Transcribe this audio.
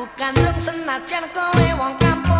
不敢吭声，那见了各位王干部